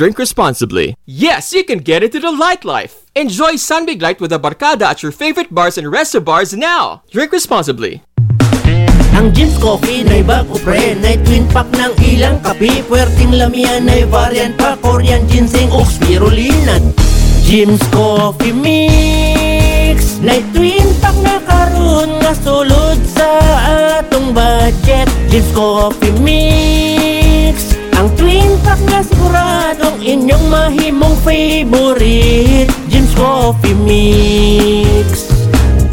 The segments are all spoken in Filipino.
Drink responsibly. Yes, you can get into the light life. Enjoy Sunbig Light with a barkada at your favorite bars and resto bars now. Drink responsibly. Ang Jim's Coffee na iba ko pre Na twin pack ng ilang kape Puwerting lamian na variant pa Korean ginseng o spirulina Jim's Coffee Mix Na twin pack na karon Nga sulod sa atong budget Jim's Coffee Mix Ang twin pack na siguradong Inyong mahimong favorite Jim's Coffee Mix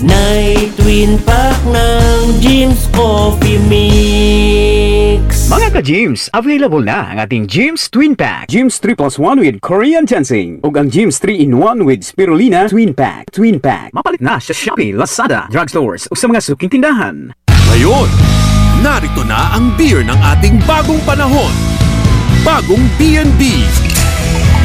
Night Twin Pack ng Jim's Coffee Mix Mga ka-Gyms, available na ang ating Gyms Twin Pack. Gyms 3 plus 1 with Korean Ginseng. O ang Gyms 3 in 1 with Spirulina Twin Pack. Twin Pack. Mapalit na sa Shopee, Lazada, drugstores o sa mga suking tindahan. Ngayon, narito na ang beer ng ating bagong panahon. Bagong B&B.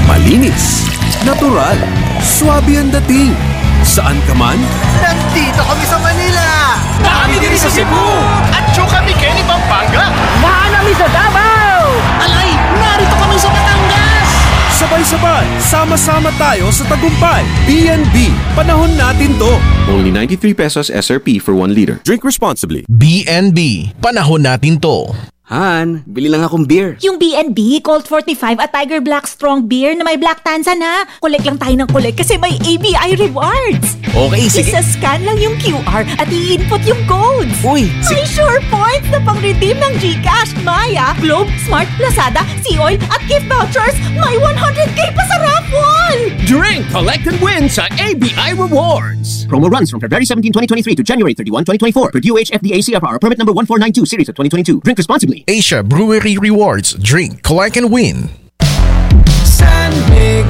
Malinis, natural, swabe ang dating. Saan ka man, Nandito kami sa Manila! Kami din sa Cebu! At syo kami Kenny Pampanga! Mahanami sa Davao! Alay! Narito kami sa Batangas! sabay-sabay, sama-sama tayo sa tagumpay. B&B, panahon natin to. Only 93 pesos SRP for 1 liter. Drink responsibly. BNB. Panahon natin to. Han, bili lang akong beer. Yung B&B, Colt 45 at Tiger Black Strong Beer na may Black Tanza na. Collect lang tayo ng collect kasi may ABI rewards. Okay, sige. Isa-scan lang yung QR at i-input yung codes. Uy, May sure points na pang-redeem ng GCash, Maya, Globe, Smart, Lazada, Sea-Oil at gift vouchers. May 100k pa sa raffle! Drink, collect, and win sa ABI Rewards. Promo runs from February 17, 2023 to January 31, 2024 per DOH FDA CFR permit number 1492 series of 2022. Drink responsibly. Asia Brewery Rewards. Drink, collect, and win. Big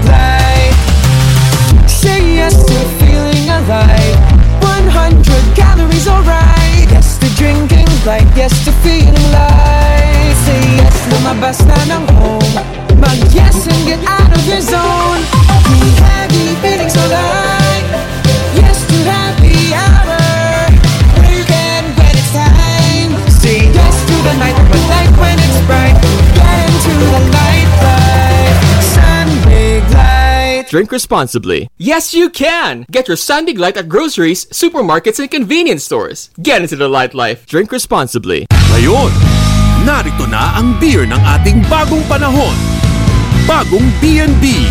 Say yes to feeling alive 100 calories alright Yes to drinking like yes to feeling light Say yes Drink responsibly. Yes, you can! Get your Sunbig Light at groceries, supermarkets, and convenience stores. Get into the light life. Drink responsibly. Ngayon, narito na ang beer ng ating bagong panahon. Bagong B&B.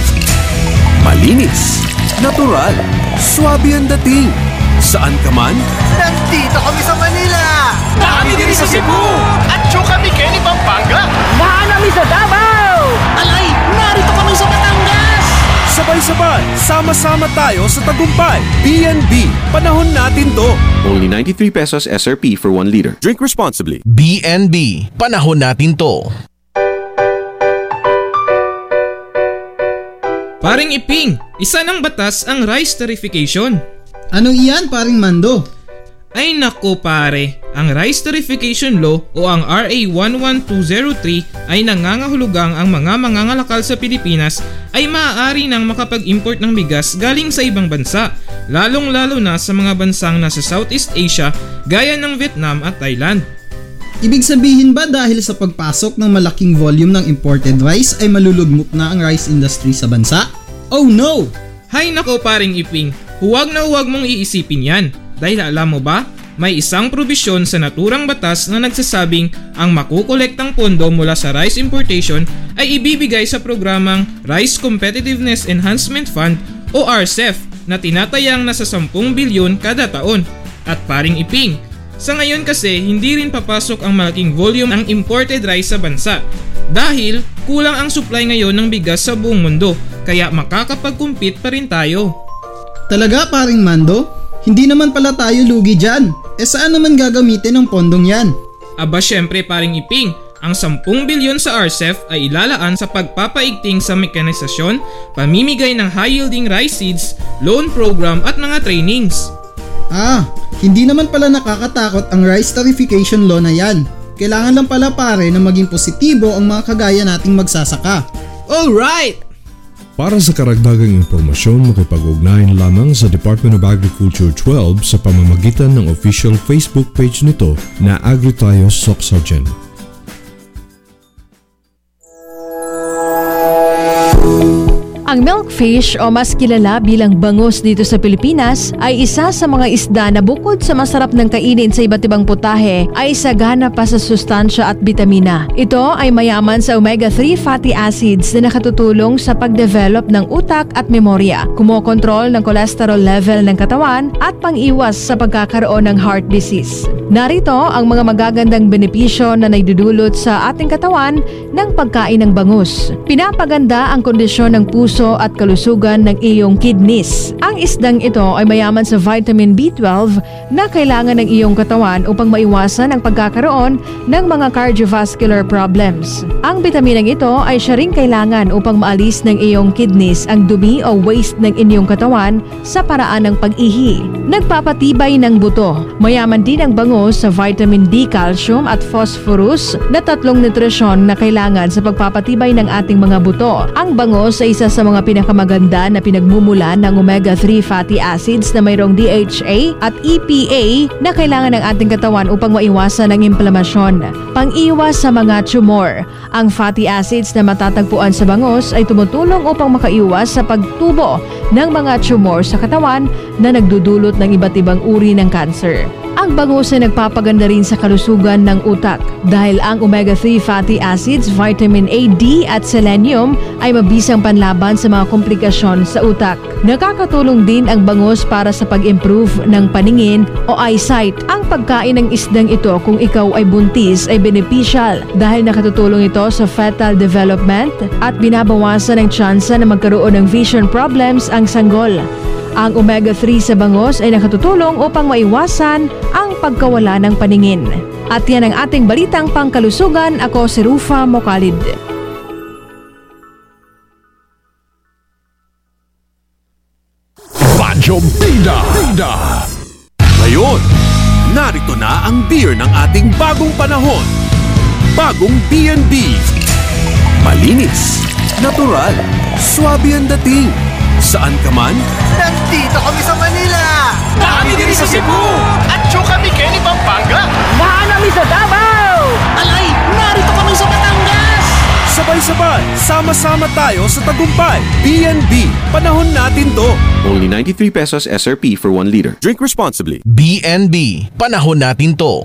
Malinis, natural, swabe ang dating. Saan ka man, Nandito kami sa Manila! Kami din sa Cebu! At syo kami Kenny Pampanga! Mahanami sa Davao! Sabay-sabay, sama-sama tayo sa tagumpay. B&B, panahon natin to. Only 93 pesos SRP for 1 liter. Drink responsibly. BNB. Panahon natin to. Paring Iping, isa ng batas ang rice tarification. Ano iyan, paring Mando? Ay nako pare, ang Rice Tarification Law o ang RA 11203 ay nangangahulugang ang mga mangangalakal sa Pilipinas ay maaari nang makapag-import ng bigas galing sa ibang bansa, lalong-lalo na sa mga bansang nasa Southeast Asia gaya ng Vietnam at Thailand. Ibig sabihin ba dahil sa pagpasok ng malaking volume ng imported rice ay malulugmok na ang rice industry sa bansa? Oh no! Hay nako paring Iping, huwag na huwag mong iisipin yan. Dahil alam mo ba, may isang probisyon sa naturang batas na nagsasabing ang makukolektang pondo mula sa rice importation ay ibibigay sa programang Rice Competitiveness Enhancement Fund o RCEF na tinatayang nasa 10 bilyon kada taon. At paring iping, sa ngayon kasi hindi rin papasok ang malaking volume ng imported rice sa bansa dahil kulang ang supply ngayon ng bigas sa buong mundo kaya makakapag-compete pa rin tayo. Talaga paring Mando? Hindi naman pala tayo lugi dyan. E saan naman gagamitin ang pondong yan? Aba syempre paring iping, ang 10 bilyon sa RCEF ay ilalaan sa pagpapaigting sa mekanisasyon, pamimigay ng high-yielding rice seeds, loan program at mga trainings. Ah, hindi naman pala nakakatakot ang rice tarification law na yan. Kailangan lang pala pare na maging positibo ang mga kagaya nating magsasaka. Alright! Para sa karagdagang impormasyon, makipag-ugnayan lamang sa Department of Agriculture 12 sa pamamagitan ng official Facebook page nito na AgriTayo Soxargen. Ang milkfish o mas kilala bilang bangus dito sa Pilipinas ay isa sa mga isda na bukod sa masarap ng kainin sa iba't ibang putahe ay sagana pa sa sustansya at bitamina. Ito ay mayaman sa omega-3 fatty acids na nakatutulong sa pagdevelop ng utak at memorya, kumokontrol ng cholesterol level ng katawan at pang-iwas sa pagkakaroon ng heart disease. Narito ang mga magagandang benepisyo na naidudulot sa ating katawan ng pagkain ng bangus. Pinapaganda ang kondisyon ng puso at kalusugan ng iyong kidneys. Ang isdang ito ay mayaman sa vitamin B12 na kailangan ng iyong katawan upang maiwasan ang pagkakaroon ng mga cardiovascular problems. Ang bitaminang ito ay siya rin kailangan upang maalis ng iyong kidneys ang dumi o waste ng inyong katawan sa paraan ng pag-ihi. Nagpapatibay ng buto. Mayaman din ang bangus sa vitamin D, calcium at phosphorus na tatlong nutrisyon na kailangan sa pagpapatibay ng ating mga buto. Ang bangus ay isa sa mga pinakamaganda na pinagmumulan ng omega-3 fatty acids na mayroong DHA at EPA na kailangan ng ating katawan upang maiwasan ang inflamasyon. Pang-iwas sa mga tumor. Ang fatty acids na matatagpuan sa bangus ay tumutulong upang makaiwas sa pagtubo ng mga tumor sa katawan na nagdudulot ng iba't ibang uri ng cancer. Ang bangus ay nagpapaganda rin sa kalusugan ng utak dahil ang omega-3 fatty acids, vitamin A, D at selenium ay mabisang panlaban sa mga komplikasyon sa utak. Nakakatulong din ang bangus para sa pag-improve ng paningin o eyesight. Ang pagkain ng isdang ito kung ikaw ay buntis ay beneficial dahil nakatutulong ito sa fetal development at binabawasan ang tsansa na magkaroon ng vision problems ang sanggol. Ang omega-3 sa bangos ay nakatutulong upang maiwasan ang pagkawala ng paningin. At yan ang ating balitang pangkalusugan. Ako si Rufa Mokalid. Radyo Bida! Bida! Ngayon, narito na ang beer ng ating bagong panahon. Bagong B&B. Malinis, natural, swabe ang dating. Saan ka man, Nandito kami sa Manila! Kami din sa Cebu! At syo kami Kenny Pampanga! Mahanami sa Davao! Alay, narito kami sa Batangas! Sabay-sabay, sama-sama tayo sa tagumpay. B&B, panahon natin to. Only 93 pesos SRP for 1 liter. Drink responsibly. BNB, panahon natin to.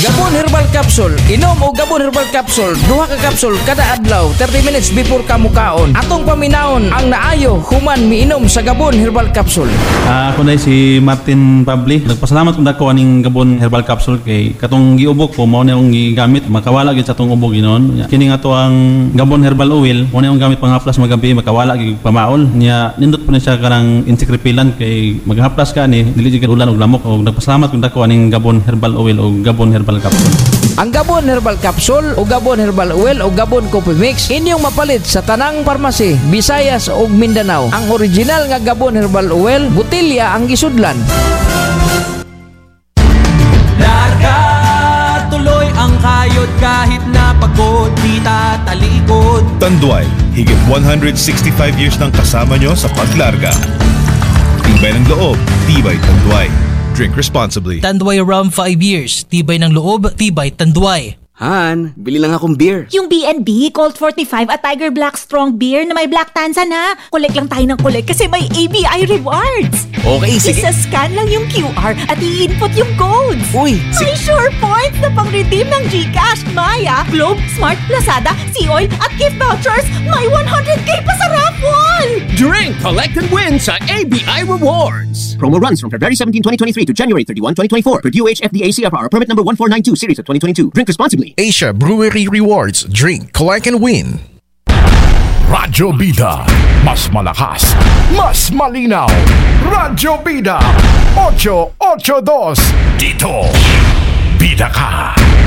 Gabon Herbal Capsule. Inom o Gabon Herbal Capsule. Duha ka capsule kada adlaw 30 minutes before kamukaon. Atong paminaon ang naayo human miinom sa Gabon Herbal Capsule. Ah, ako na si Martin Pabli. Nagpasalamat kung dako aning Gabon Herbal Capsule kay katong giubok ko mao na yung gigamit makawala gid sa atong ubog ginon. Kini nga to ang Gabon Herbal Oil mo na yung gamit panghaplas magabi makawala gid pamaol. Nya nindot pa ni siya kanang insekripilan kay maghaplas ka ni dili jud ulan og lamok og nagpasalamat kung dako aning Gabon Herbal Oil o Gabon Herbal Capsule. Ang Gabon Herbal Capsule o Gabon Herbal Oil o Gabon Coffee Mix inyong mapalit sa tanang parmasi, Visayas ug Mindanao. Ang original nga Gabon Herbal Oil, butilya ang gisudlan. Larga, tuloy ang kayod kahit na pagod, di tatalikod. Tanduay, higit 165 years nang kasama nyo sa paglarga. Tibay ng loob, tibay Tanduay. Drink responsibly. Tanduay Rum 5 years. Tibay ng loob, tibay Tanduay. Han, bili lang akong beer. Yung B&B, Colt 45 at Tiger Black Strong Beer na may Black Tanza na. Collect lang tayo ng collect kasi may ABI rewards. Okay, sige. Isa-scan lang yung QR at i-input yung codes. Uy, May sure points na pang-redeem ng GCash, Maya, Globe, Smart, Lazada, Sea-Oil at gift vouchers. May 100k pa collect, and win sa ABI Rewards. Promo runs from February 17, 2023 to January 31, 2024 per DOH FDA CFR permit number 1492 series of 2022. Drink responsibly. Asia Brewery Rewards. Drink, collect and win. Radyo Bida, mas malakas, mas malinaw. Radyo Bida, 882. Dito, Bida ka.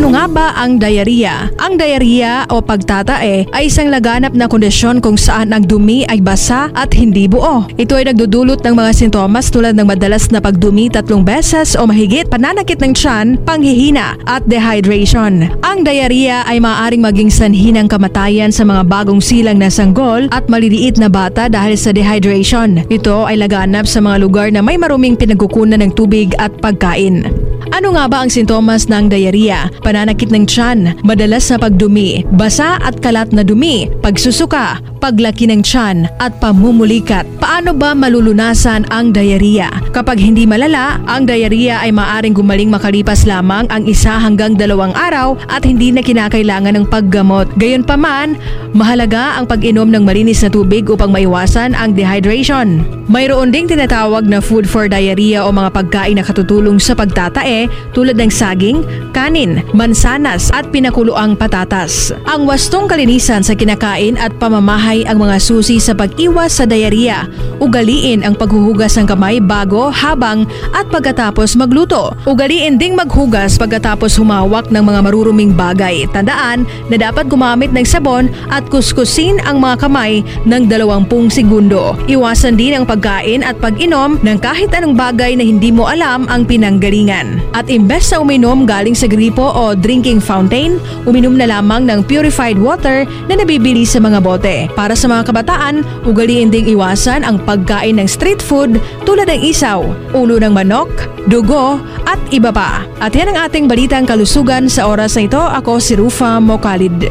Ano nga ba ang diarrhea? Ang diarrhea o pagtatae ay isang laganap na kondisyon kung saan ang dumi ay basa at hindi buo. Ito ay nagdudulot ng mga sintomas tulad ng madalas na pagdumi tatlong beses o mahigit, pananakit ng tiyan, panghihina at dehydration. Ang diarrhea ay maaaring maging sanhi ng kamatayan sa mga bagong silang na sanggol at maliliit na bata dahil sa dehydration. Ito ay laganap sa mga lugar na may maruming pinagkukunan ng tubig at pagkain. Ano nga ba ang sintomas ng diarrhea? Pananakit ng tiyan, madalas na pagdumi, basa at kalat na dumi, pagsusuka, paglaki ng tiyan at pamumulikat. Paano ba malulunasan ang diarrhea? Kapag hindi malala, ang diarrhea ay maaring gumaling makalipas lamang ang isa hanggang dalawang araw at hindi na kinakailangan ng paggamot. Gayunpaman, mahalaga ang pag-inom ng malinis na tubig upang maiwasan ang dehydration. Mayroon ding tinatawag na food for diarrhea o mga pagkain na katutulong sa pagtatae tulad ng saging, kanin, mansanas at pinakuloang patatas. Ang wastong kalinisan sa kinakain at pamamahay ang mga susi sa pag-iwas sa diarrhea. Ugaliin ang paghuhugas ng kamay bago, habang at pagkatapos magluto. Ugaliin ding maghugas pagkatapos humawak ng mga maruruming bagay. Tandaan na dapat gumamit ng sabon at kuskusin ang mga kamay ng 20 segundo. Iwasan din ang pagkain at pag-inom ng kahit anong bagay na hindi mo alam ang pinanggalingan. At imbes na uminom galing sa gripo o drinking fountain, uminom na lamang ng purified water na nabibili sa mga bote. Para sa mga kabataan, ugaliin ding iwasan ang pagkain ng street food tulad ng isaw, ulo ng manok, dugo at iba pa. At yan ang ating balitang kalusugan sa oras na ito. Ako si Rufa Mokalid.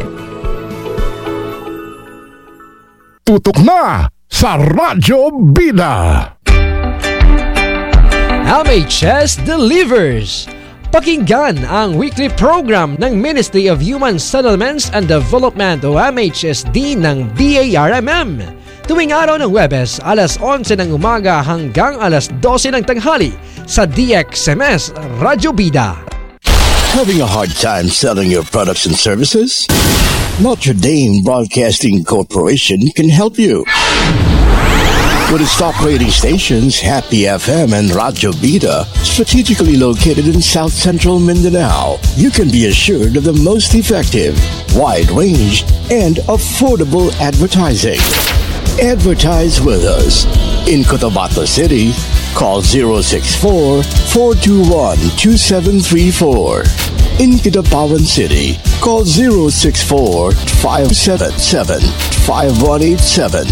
Tutok na sa Radyo Bida. LHS delivers! Pakinggan ang weekly program ng Ministry of Human Settlements and Development o MHSD ng BARMM. Tuwing araw ng Webes, alas 11 ng umaga hanggang alas 12 ng tanghali sa DXMS Radyo Bida. Having a hard time selling your products and services? Notre Dame Broadcasting Corporation can help you. With its top rating stations, Happy FM and Radyo Bida, strategically located in South Central Mindanao, you can be assured of the most effective, wide range, and affordable advertising. Advertise with us. In Cotabato City, call 064 421 2734. In Kidapawan City, call 064 577 5187.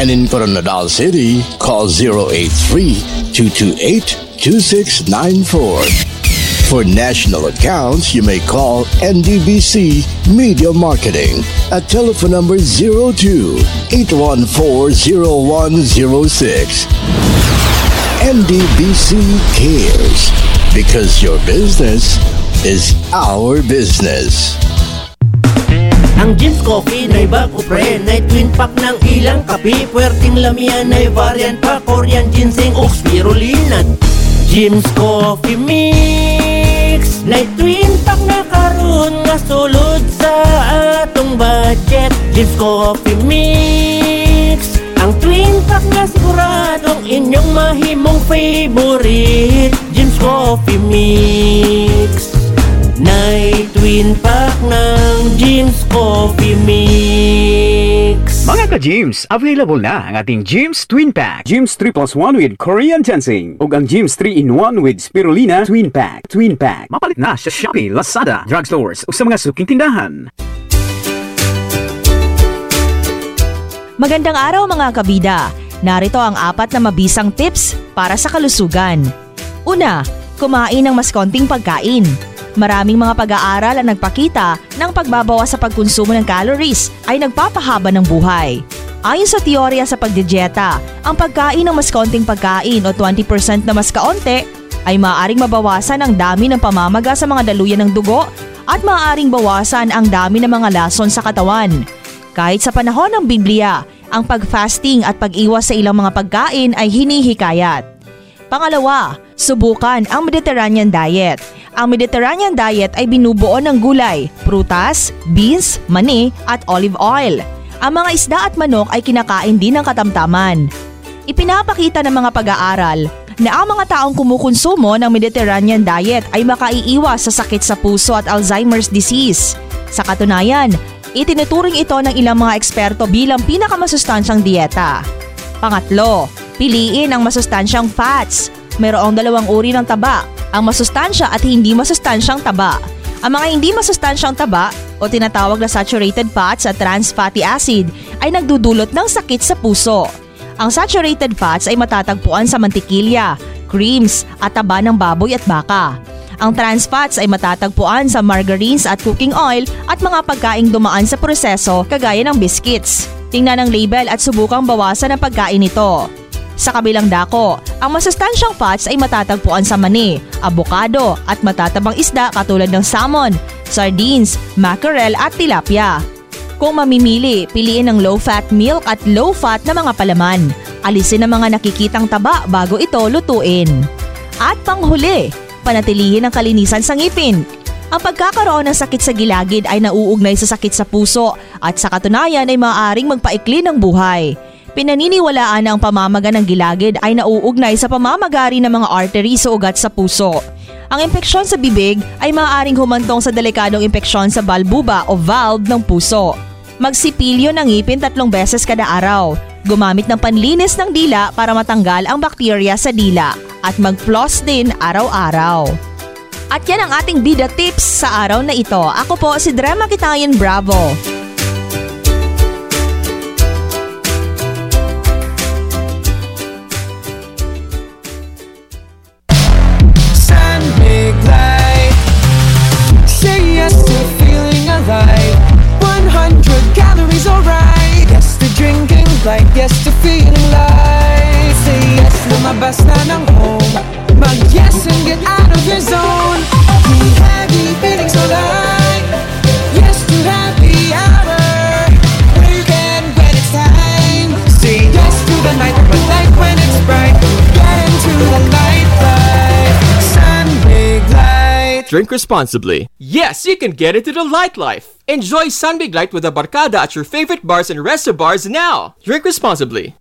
And in Coronadal City, call 083 228 2694. For national accounts, you may call NDBC Media Marketing at telephone number 02 814 NDBC cares because your business is our business. Ang Jim's Coffee na bago pre Na twin pack ng ilang kape. Puwerting lamian na variant pa Korean ginseng o spirulina Jim's Coffee Mix Na twin pack na karon Nga sulod sa atong budget. Jim's Coffee Mix Ang twin pack na siguradong Inyong mahimong favorite. Jim's Coffee Mix Night Twin Pack ng Jim's Coffee Mix Mga ka-Jims, available na ang ating Jims Twin Pack. Jims 3 plus 1 with Korean Ginseng. O ang Jims 3 in 1 with Spirulina Twin Pack. Twin Pack. Mapalit na sa Shopee, Lazada, drugstores o sa mga suking tindahan. Magandang araw mga kabida. Narito ang apat na mabisang tips para sa kalusugan. Una, kumain ng mas konting pagkain. Maraming mga pag-aaral ang nagpakita ng pagbabawas sa pagkonsumo ng calories ay nagpapahaba ng buhay. Ayon sa teorya sa pagdidyeta, ang pagkain ng mas konting pagkain o 20% na mas kaonte ay maaaring mabawasan ang dami ng pamamaga sa mga daluyan ng dugo at maaaring bawasan ang dami ng mga lason sa katawan. Kahit sa panahon ng Biblia, ang pag-fasting at pag-iwas sa ilang mga pagkain ay hinihikayat. Pangalawa, subukan ang Mediterranean diet. Ang Mediterranean diet ay binubuo ng gulay, prutas, beans, mani at olive oil. Ang mga isda at manok ay kinakain din ng katamtaman. Ipinapakita ng mga pag-aaral na ang mga taong kumukonsumo ng Mediterranean diet ay makaiiwas sa sakit sa puso at Alzheimer's disease. Sa katunayan, itinuturing ito ng ilang mga eksperto bilang pinakamasustansyang dieta. Pangatlo, piliin ang masustansyang fats. Mayroong dalawang uri ng taba, ang masustansya at hindi masustansyang taba. Ang mga hindi masustansyang taba o tinatawag na saturated fats at trans fatty acid ay nagdudulot ng sakit sa puso. Ang saturated fats ay matatagpuan sa mantikilya, creams at taba ng baboy at baka. Ang trans fats ay matatagpuan sa margarines at cooking oil at mga pagkaing dumaan sa proseso kagaya ng biscuits. Tingnan ang label at subukang bawasan ang pagkain nito. Sa kabilang dako, ang masustansyang fats ay matatagpuan sa mani, abokado at matatabang isda katulad ng salmon, sardines, mackerel at tilapia. Kung mamimili, piliin ang low-fat milk at low-fat na mga palaman. Alisin ang mga nakikitang taba bago ito lutuin. At panghuli, panatilihin ang kalinisan sa ngipin. Ang pagkakaroon ng sakit sa gilagid ay nauugnay sa sakit sa puso at sa katunayan ay maaaring magpaikli ng buhay. Pinaniniwalaan na ang pamamaga ng gilagid ay nauugnay sa pamamagari ng mga artery sa ugat sa puso. Ang impeksyon sa bibig ay maaaring humantong sa delikadong impeksyon sa balbuba o valve ng puso. Magsipilyo ng ngipin tatlong beses kada araw. Gumamit ng panlinis ng dila para matanggal ang bakterya sa dila. At mag-floss din araw-araw. At yan ang ating bida tips sa araw na ito. Ako po si Drema Kitayan Bravo. Drink responsibly. Yes, you can get into the light life. Enjoy Sunbig Light with a barcada at your favorite bars and resto bars now. Drink responsibly.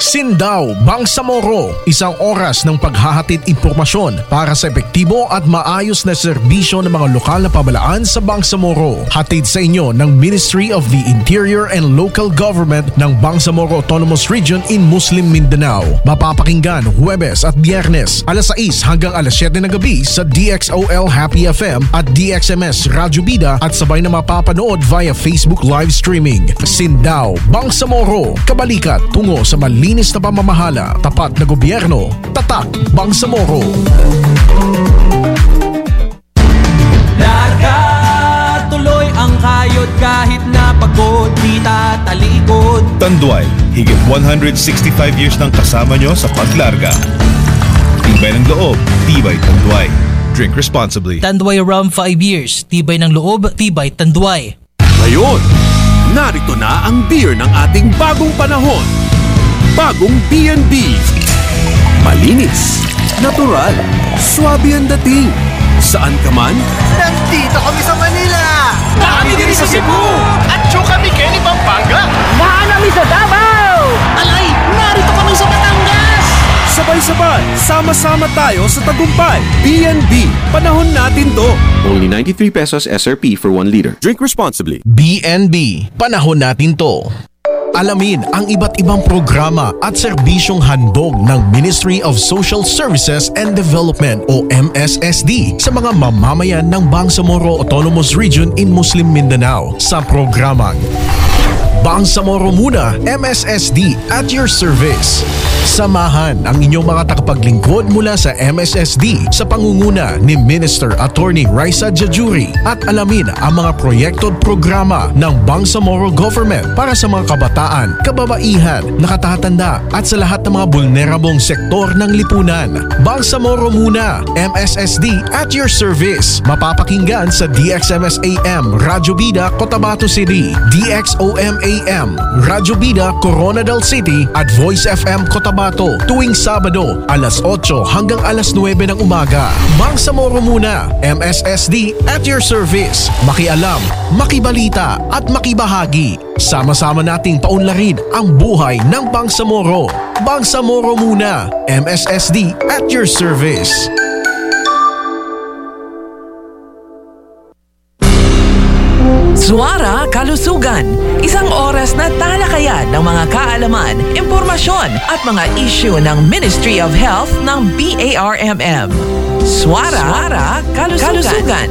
Sindaw Bangsamoro, isang oras ng paghahatid impormasyon para sa epektibo at maayos na serbisyo ng mga lokal na pamalaan sa Bangsamoro. Hatid sa inyo ng Ministry of the Interior and Local Government ng Bangsamoro Autonomous Region in Muslim Mindanao. Mapapakinggan Huwebes at Biyernes alas 6 hanggang alas 7 ng gabi sa DXOL Happy FM at DXMS Radyo Bida at sabay na mapapanood via Facebook live streaming. Sindaw Bangsamoro, kabalikat tungo sa malinis na pamamahala, tapat na gobyerno, tatak Bangsamoro. Nagkatuloy ang kayod kahit na pagod di tatalikod Tanduay, higit 165 years nang kasama nyo sa paglarga. Tibay ng loob, tibay tanduay. Drink responsibly. Tanduay Rum 5 years, tibay ng loob, tibay tanduay. Ngayon, narito na ang beer ng ating bagong panahon. Bagong B&B. Malinis, natural, swabe ang dating. Saan ka man, Nandito kami sa Manila! Kami din sa Cebu! At syo kami Kenny Pampanga! Maanami sa Davao! Alay, narito kami sa Batangas! sabay-sabay, sama-sama tayo sa tagumpay. B&B, panahon natin to. Only 93 pesos SRP for 1 liter. Drink responsibly. BNB, panahon natin to. Alamin ang iba't ibang programa at serbisyong handog ng Ministry of Social Services and Development o MSSD sa mga mamamayan ng Bangsamoro Autonomous Region in Muslim Mindanao sa programang Bangsamoro Muna MSSD at your service. Samahan ang inyong mga tagapaglingkod mula sa MSSD sa pangunguna ni Minister Attorney Raisa Jajuri at alamin ang mga proyekto at programa ng Bangsamoro Government para sa mga kabataan, kababaihan, nakatatanda at sa lahat ng mga vulnerabong sektor ng lipunan. Bangsamoro Muna MSSD at your service. Mapapakinggan sa DXMS AM Radyo Bida Cotabato City, DXOM AM Radyo Bida Coronadal City at Voice FM Cotabato tuwing Sabado alas 8 hanggang alas 9 ng umaga. Bangsamoro muna, MSSD at your service. Makialam, makibalita at makibahagi. Sama-sama nating paunlarin ang buhay ng Bangsamoro. Bangsamoro muna, MSSD at your service. Suara Kalusugan, isang oras na talakayan ng mga kaalaman, impormasyon at mga issue ng Ministry of Health ng BARMM. Suara, Suara Kalusugan. Kalusugan.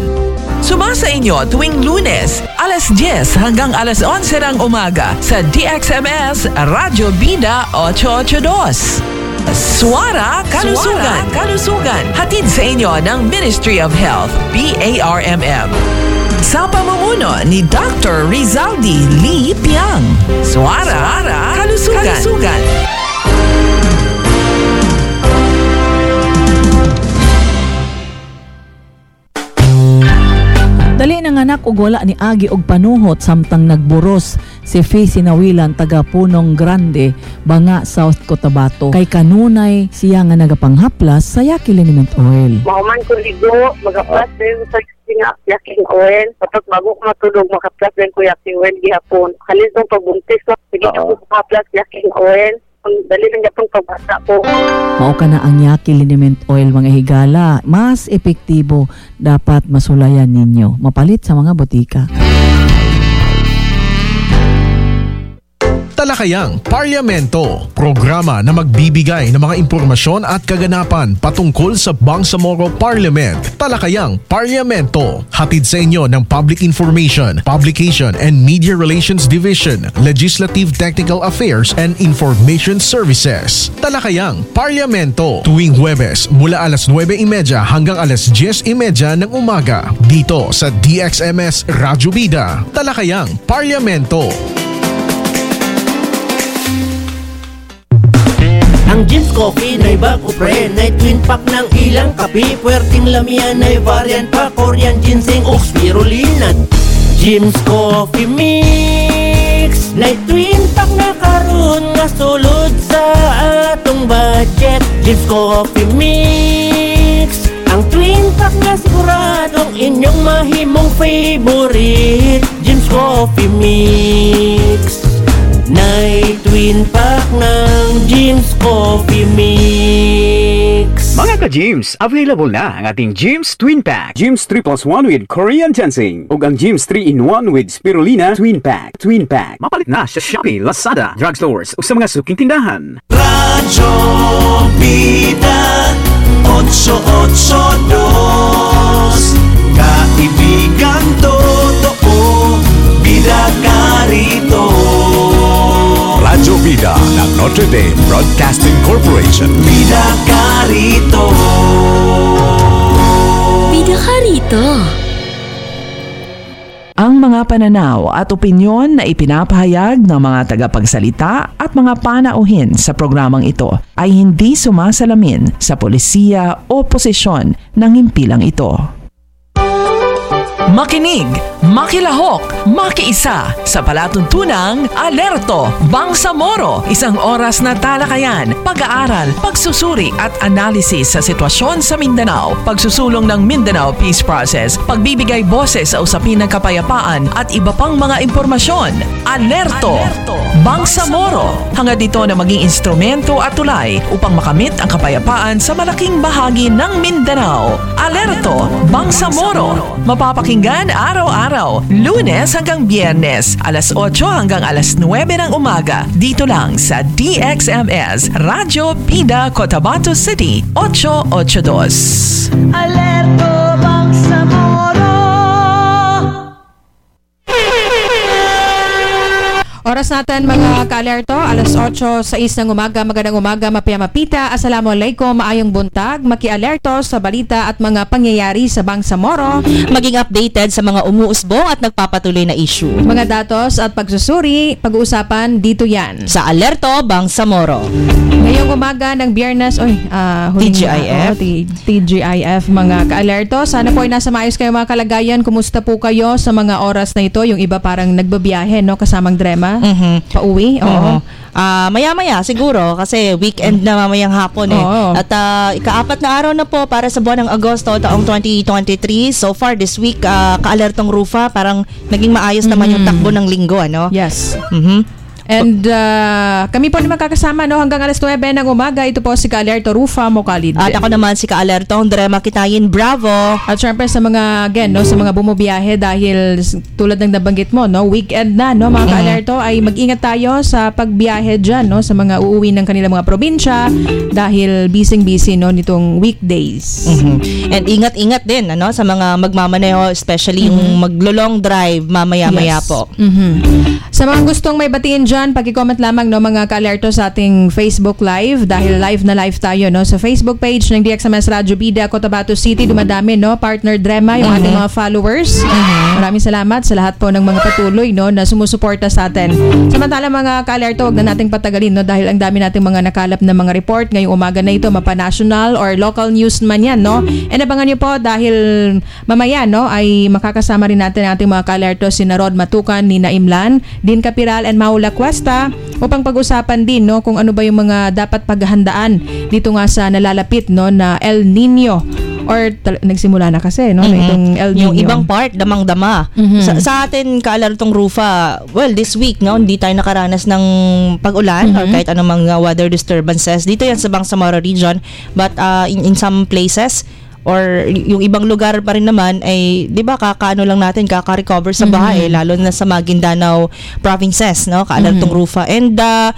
Sumasa inyo tuwing lunes, alas 10 hanggang alas 11 ng umaga sa DXMS Radyo Bida 882. Swara Kalusugan. Kalusugan. Hatid sa inyo ng Ministry of Health, BARMM. Sa pamumuno ni Dr. Rizaldi Lee Piang. Swara, Kalusugan. Kalusugan. Dali ng anak ug wala ni agi og panuhot samtang nagburos si Fee Sinawilan taga Punong Grande, Banga, South Cotabato. Kay kanunay siya nga nagapanghaplas sa Yaki Liniment Oil. Mahuman ko ligo, mag-aplas din sa nga yaking oil. Tapos bago ko matulog, makaplas din ko yaking oil gihapon. Halis nung pagbuntis ko, sige ako makaplas yaking oil. Ang dali lang yapong pagbasa ko. Mao ka na ang Yaki Liniment Oil mga higala. Mas epektibo dapat masulayan ninyo. Mapalit sa mga botika. Talakayang Parlamento, programa na magbibigay ng mga impormasyon at kaganapan patungkol sa Bangsamoro Parliament. Talakayang Parlamento, hatid sa inyo ng Public Information, Publication and Media Relations Division, Legislative Technical Affairs and Information Services. Talakayang Parlamento, tuwing Huwebes mula alas 9.30 hanggang alas 10.30 ng umaga dito sa DXMS Radyo Bida. Talakayang Parlamento. Ang Jim's Coffee na bago pre Night twin pack ng ilang kape. Puwerting lamian na variant pa Korean ginseng o spirulina Jim's Coffee Mix. Night twin pack na karon nga sulod sa atong budget. Jim's Coffee Mix. Ang twin pack nga siguradong inyong mahimong favorite. Jim's Coffee Mix. Night twin pack ng Jim's Coffee Mix Mga ka-Jims, available na ang ating Jims Twin Pack. Jims 3 plus 1 with Korean Ginseng. Ug ang Jims 3 in 1 with Spirulina Twin Pack. Twin Pack. Mapalit na sa Shopee, Lazada, drugstores o sa mga suking tindahan. Radyo Vida 882 Kaibigan totoo Bida ka rito Vida ng Notre Dame Broadcasting Corporation. Bida ka rito Bida ka rito. Ang mga pananaw at opinyon na ipinapahayag ng mga tagapagsalita at mga panauhin sa programang ito ay hindi sumasalamin sa polisiya o posisyon ng himpilang ito. Makinig, makilahok, makiisa sa palatuntunang Alerto Bangsamoro. Isang oras na talakayan, pag-aaral, pagsusuri at analisis sa sitwasyon sa Mindanao, pagsusulong ng Mindanao Peace Process, pagbibigay boses sa usapin ng kapayapaan at iba pang mga impormasyon. Alerto, Bangsamoro. Hangad dito na maging instrumento at tulay upang makamit ang kapayapaan sa malaking bahagi ng Mindanao. Alerto, Bangsamoro. Mapapakinggan araw-araw, lunes hanggang biyernes, alas 8 hanggang alas 9 ng umaga, dito lang sa DXMS Radyo Pida Cotabato City, 882. Alerto Bangsamoro Oras natin mga kaalerto, alas 8 sa ng umaga, magandang umaga, mapiyamapita. Assalamualaikum, maayong buntag, makialerto sa balita at mga pangyayari sa Bangsamoro. Maging updated sa mga umuusbong at nagpapatuloy na issue. Mga datos at pagsusuri, pag-uusapan dito yan. Sa Alerto, Bangsamoro. Ngayong umaga ng biyernes, oy, ah, huling TGIF. oh, T- TGIF, mga kaalerto. Sana po ay nasa maayos kayo mga kalagayan. Kumusta po kayo sa mga oras na ito? Yung iba parang nagbabiyahe, no? Kasamang drama. Mhm. Pauwi, oo. Oo. Ah, maya-maya siguro kasi weekend na mamayang hapon eh. Oo. At ah, ikaapat na araw na po para sa buwan ng Agosto taong 2023. So far this week ah, kaalertong Rufa parang naging maayos naman yung takbo ng linggo ano. Yes. Mhm. And uh, kami po naman kakasama no, hanggang alas 9 ng umaga. Ito po si Kaalerto Rufa Mokalid. At ako naman si Kaalertong Drema Kitayin Bravo. At syempre sa mga again no, sa mga bumubiyahe dahil tulad ng nabanggit mo no, weekend na no mga Kaalerto ay mag-ingat tayo sa pagbiyahe diyan no sa mga uuwi ng kanilang mga probinsya dahil busy-busy no nitong weekdays. Mhm. And ingat-ingat din ano sa mga magmamaneho especially yung maglo-long drive mamaya-maya Yes. po. Mhm. Sa mga gustong may batiin dyan dyan, paki-comment lamang no mga ka-alerto sa ating Facebook Live dahil live na live tayo no sa Facebook page ng DXMS Radyo Bida Cotabato City dumadami no partner Drema yung ating mga followers. Maraming salamat sa lahat po ng mga patuloy no na sumusuporta sa atin. Samantala mga ka-alerto, wag na nating patagalin no dahil ang dami nating mga nakalap na mga report ngayong umaga na ito mapa national or local news man yan no. And abangan niyo po dahil mamaya no ay makakasama rin natin ang ating mga ka-alerto si Narod Matukan, Nina Imlan, Din Capiral and Maula Cuesta upang pag-usapan din no kung ano ba yung mga dapat paghandaan dito nga sa nalalapit no na El Nino or tal- nagsimula na kasi no Mhm. itong El Nino. Yung ibang part, damang-dama. Mhm. Sa, sa atin, kaalartong Rufa, well, this week, no, hindi tayo nakaranas ng pag-ulan or Mhm. kahit anong mga weather disturbances. Dito yan sa Bangsamoro region. But uh, in, in some places, or yung ibang lugar pa rin naman ay 'di ba kakaano lang natin kaka-recover sa bahay Mhm. lalo na sa Maguindanao provinces no kaalartong Mhm. Rufa and uh,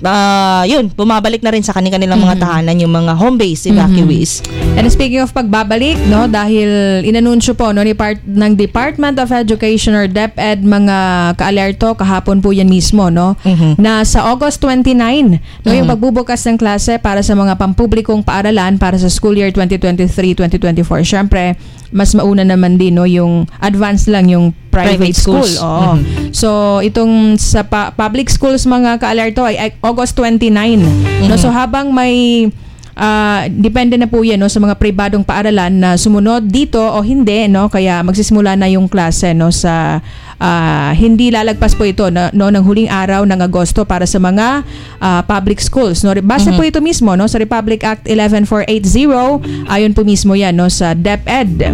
ah, yun bumabalik na rin sa kanilang mga Mhm. tahanan yung mga home base evacuees And speaking of pagbabalik, no, dahil inanunsyo po no, ni part, ng Department of Education or DepEd mga kaalerto kahapon po yan mismo, no, na sa August 29, no, yung Mhm. pagbubukas ng klase para sa mga pampublikong paaralan para sa school year 2023-2024. Syempre, mas mauna naman din no yung advance lang yung private, Private school. schools. Oo. Mhm. So itong sa pa- public schools mga kaalerto ay, ay August 29. No Mhm. so habang may Ah, depende na po 'yan no sa mga pribadong paaralan na sumunod dito o hindi no kaya magsisimula na yung klase no sa ah, hindi lalagpas po ito no, no ng huling araw ng Agosto para sa mga ah, public schools no? Base Mhm. po ito mismo no sa Republic Act 11480 ayon po mismo 'yan no sa DepEd.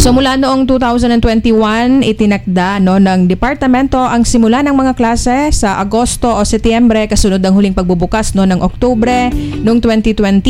So mula noong 2021, itinakda no, ng departamento ang simula ng mga klase sa Agosto o Setyembre kasunod ng huling pagbubukas no, ng Oktubre noong 2020